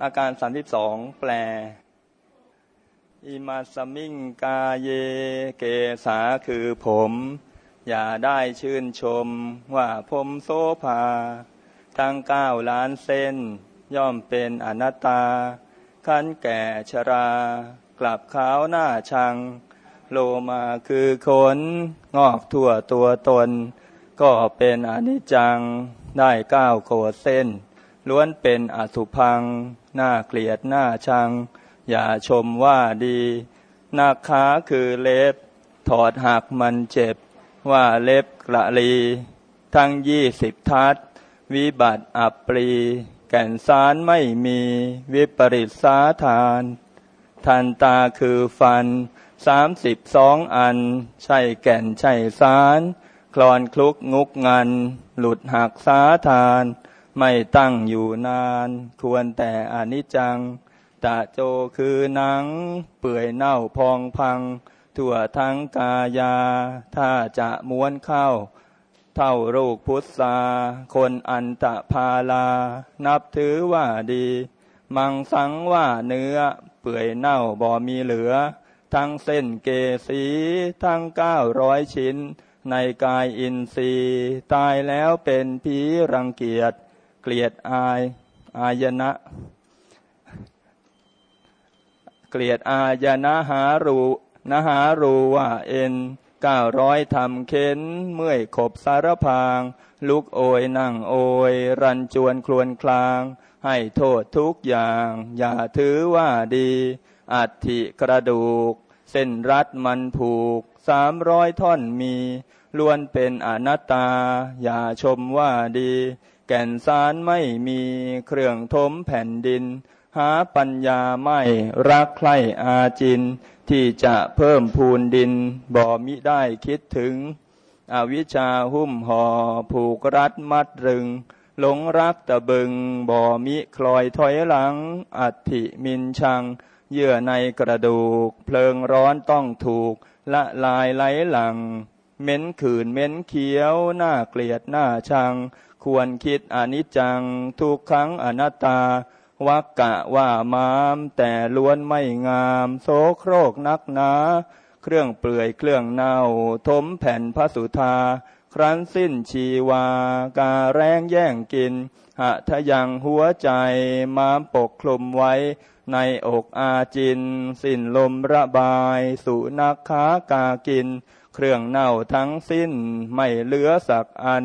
อาการสามสิบสองแปล อิมาสมิงกาเยเกสาคือผม อย่าได้ชื่นชมว่าผมโซภาทั้งเก้าล้านเส้น ย่อมเป็นอนัตตา ขันแก่ชรา กลับขาวหน้าชัง โลมาคือขน งอกทั่วตัวตน ก็เป็นอนิจจังได้เก้าโกดเส้น ล้วนเป็นอสุพังน่าเกลียดน่าชัง อย่าชมว่าดีนาขาคือเล็บ ถอดหักมันเจ็บ ว่าเล็บกระลี ทั้งยี่สิบทัศวิบัติอับปรี แก่นสารไม่มีวิปริตสาทาน ทันตาคือฟันสามสิบสองอัน ใช่แก่นใช่สาร คลอนคลุกงุกงัน หลุดหักสาทาน ไม่ตั้งอยู่นาน ควรแต่อนิจจัง ตะโจคือหนัง เปื่อยเน่าพองพัง ทั่วทั้งกายา ถ้าจะม้วนเข้า เท่ารูกพุทธาคนอันตะพาลา นับถือว่าดี มังสังว่าเนื้อ เปื่อยเน่าบ่มีเหลือ ทั้งเส้นเกสีทั้งเก้าร้อยชิ้น ในกายอินทรีย์ ตายแล้วเป็นผีรังเกียจ เกลียดอาย อายนะ เกลียดอายนะหารูนะหารูว่าเอ็นเก้าร้อยทำเข็น เมื่อยขบสารพาง ลุกโอยนั่งโอย รันจวนครวนคลาง ให้โทษทุกอย่าง อย่าถือว่าดีอัฐิกระดูก เส้นรัดมันผูกสามร้อยท่อนมีล้วนเป็นอนัตตา อย่าชมว่าดี ก่นสารไม่มีเครื่องทมแผ่นดิน หาปัญญาไม่รักใคร่อาจิน ที่จะเพิ่มพูนดิน บ่มิได้คิดถึง อวิชชาหุ้มห่อผูกรัดมัดรึง หลงรักตะบึง บ่มิคลอยถอยหลัง อัติมินชัง เยื่อในกระดูก เพลิงร้อนต้องถูกละลายไหลหลัง เม้นขืนเม้นเขียว หน้าเกลียดหน้าชัง ควรคิดอนิจจัง ทุกครั้งอนัตตาวักกะว่ามามแต่ล้วนไม่งามโสโครกนักหนา เครื่องเปลือยเครื่องเน่า ทมแผ่นพระสุธา ครั้นสิ้นชีวา การแรงแย่งกิน หะทยังหัวใจ มามปกคลุมไว้ ในอกอาจิน สิ้นลมระบาย สุนักขากากิน เครื่องเน่าทั้งสิ้นไม่เหลือสักอัน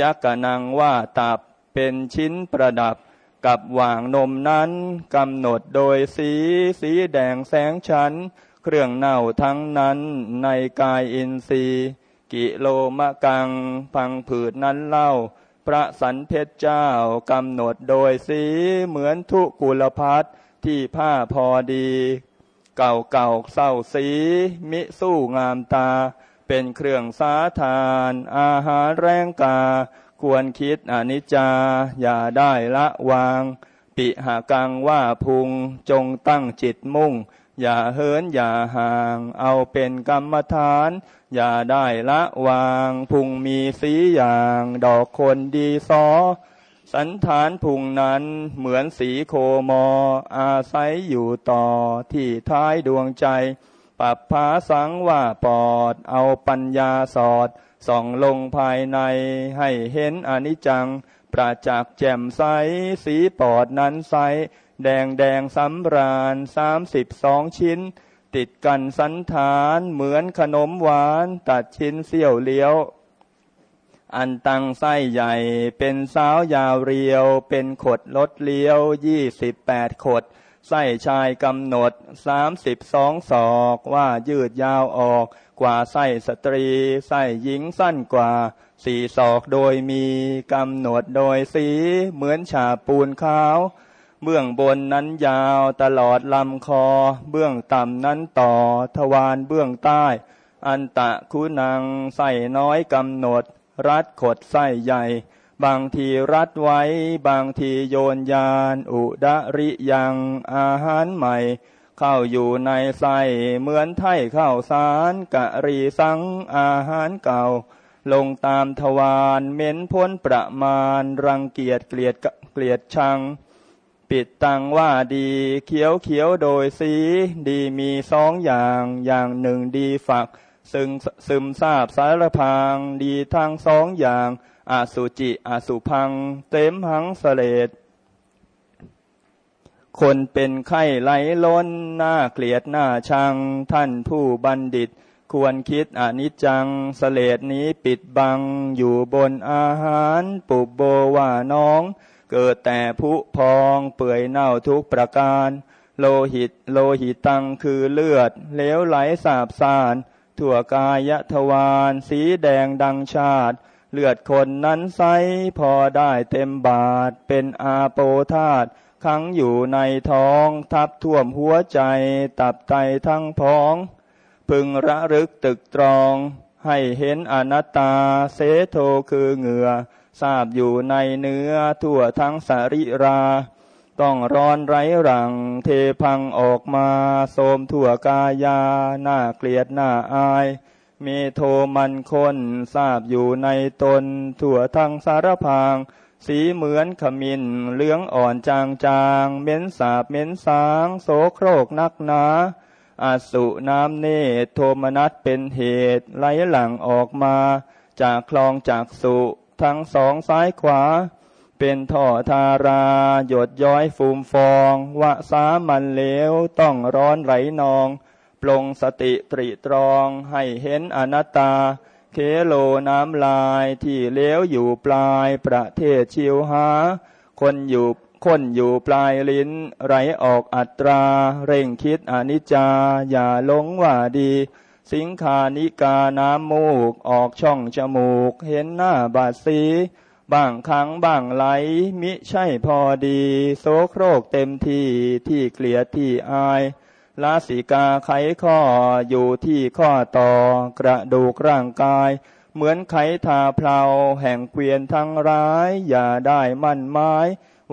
ยักกนังว่าตับเป็นชิ้นประดับกับหว่างนมนั้นกำหนดโดยสีสีแดงแสงชันเครื่องเน่าทั้งนั้นในกายอินทรีย์ กิโลมะกังพังผืดนั้นเล่า พระสันเพชรเจ้ากำหนดโดยสีเหมือนทุกุลพัทที่ผ้าพอดี เก่าเก่าเศร้าสี มิสู้งามตา เป็นเครื่องสาทาน อาหารแรงกา ควรคิดอนิจจา อย่าได้ละวาง ปิหากังว่าพุงจงตั้งจิตมุ่ง อย่าเหินอย่าห่าง เอาเป็นกรรมฐาน อย่าได้ละวาง พุงมีสีอย่าง ดอกคนดีซอ สันฐานพุงนั้นเหมือนสีโคมอ อาศัยอยู่ต่อที่ท้ายดวงใจ ปับภาสังว่าปอด เอาปัญญาสอด ส่องลงภายในให้เห็นอนิจจัง ประจักษ์แจ่มใส สีปอดนั้นใส แดงแดงสำราญสามสิบสองชิ้น ติดกันสันฐานเหมือนขนมหวาน ตัดชิ้นเสี้ยวเลี้ยว อันตังไส้ใหญ่ เป็นสาวยาวเรียว เป็นขดลดเลี้ยวยี่สิบแปดขด ไส้ชายกำหนดสามสิบสองศอกว่ายืดยาวออกกว่าไส้สตรี ไส้หญิงสั้นกว่าสี่ศอกโดยมีกำหนดโดยสีเหมือนฉาปูนขาว เบื้องบนนั้นยาวตลอดลำคอ เบื้องต่ำนั้นต่อทวารเบื้องใต้ อันตะคุณังไส้น้อยกำหนด รัดขดไส้ใหญ่ บางทีรัดไว้ บางทีโยนยาน อุดริยังอาหารใหม่ เข้าอยู่ในไส้เหมือนไถ่ข้าวสารกะรีสังอาหารเก่า ลงตามทวารเม้นพ้นประมาณ รังเกียจเกลียดเกลียดชังปปิดตังว่าดีเขียวเขียวโดยสี ดีมีสองอย่างอย่างหนึ่งดีฝัก ซึ่งซึมซาบสารพางดีทั้งสองอย่างอาสุจิอาสุพัง เต็มหังเสลดคนเป็นไข้ไหลล้นหน้าเกลียดหน้าชัง ท่านผู้บัณฑิต ควรคิดอนิจจังเสลดนี้ปิดบัง อยู่บนอาหารปุบโบว่าน้อง เกิดแต่ผุพองเปื่อยเน่าทุกประการ โลหิตโลหิตตังคือเลือดเลวไหลสาบสาน ทั่วกายทวารสีแดงดังชาติ เลือดคนนั้นใสพอได้เต็มบาท เป็นอาโปธาตขังอยู่ในท้องทับท่วมหัวใจ ตับไตทั้งพ้อง พึงระลึกตึกตรอง ให้เห็นอนัตตาเสโทคือเหงื่อทราบอยู่ในเนื้อทั่วทั้งสริรา ต้องร้อนไร้รังเทพังออกมาโสมทั่วกายา หน้าเกลียดหน้าอายเมโทมันคนทราบอยู่ในตนทั่วทั้งสารพาง สีเหมือนขมินเหลืองอ่อนจางจางเม้นสาบเม้นสาง โสโครกนักหนาอสุน้ำเนตโทมนัสเป็นเหตุไหลหลังออกมา จากคลองจากสุ ทั้งสองซ้ายขวา เป็นท่อทารา หยดย้อยฟูมฟองวะสามันเลวต้องร้อนไหลนอง ปลงสติตรีตรอง ให้เห็นอนัตตา เคโลน้ำลายที่เลี้ยวอยู่ปลายประเทศชิวหา คนอยู่คนอยู่ปลายลิ้นไรออกอัตรา เร่งคิดอนิจจา อย่าลงว่าดี สิงคานิกาน้ำมูก ออกช่องจมูก เห็นหน้าบาดสี บางครั้งบางไหล มิใช่พอดี โซโครกเต็มที่ที่เกลียดที่อายลาสิกาไขข้ออยู่ที่ข้อต่อกระดูกร่างกาย เหมือนไขทาเพลาแห่งเกวียนทั้งร้าย อย่าได้มั่นไม้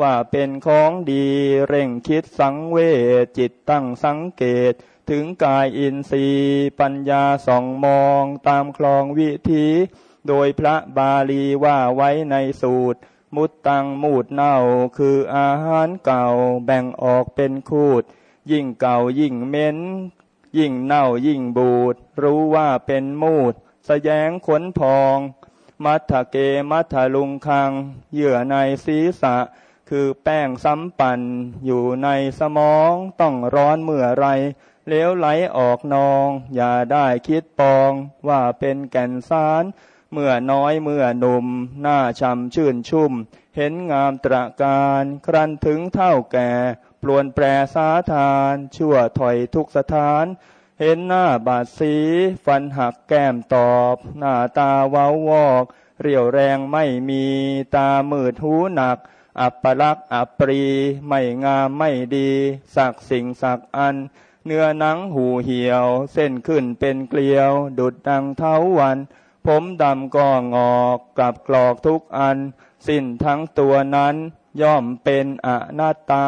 ว่าเป็นของดีเร่งคิดสังเวชจิตตั้งสังเกต ถึงกายอินทรีย์ ปัญญาส่องมองตามคลองวิธี โดยพระบาลีว่าไว้ในสูตร มุตตังมูดเน่าคืออาหารเก่าแบ่งออกเป็นคูด ยิ่งเก่ายิ่งเม้นยิ่งเน่ายิ่งบูด รู้ว่าเป็นมูดสแยงขนพอง มัทเกมัทลุงคัง เหยื่อในศีรษะ คือแป้งซ้ำปั่นอยู่ในสมองต้องร้อนเมื่อไรเลี้ยวไหลออกนอง อย่าได้คิดปองว่าเป็นแก่นสาร เมื่อน้อยเมื่อหนุ่มหน้าช่ำชื่นชุ่ม เห็นงามตระการ ครันถึงเท่าแก่ ปลวนแปรสาทาน ชั่วถอยทุกสถาน เห็นหน้าบาดสี ฟันหักแก้มตอบ หน้าตาเว้าวอก เรียวแรงไม่มีตามืดหูหนัก อัปลักอัปรี ไม่งามไม่ดี สักสิ่งสักอันเนื้อหนังหูเหี่ยว เส้นขึ้นเป็นเกลียว ดุดดังเท้าวัน ผมดำก็งอกกลับกรอกทุกอัน สิ้นทั้งตัวนั้นย่อมเป็นอนัตตา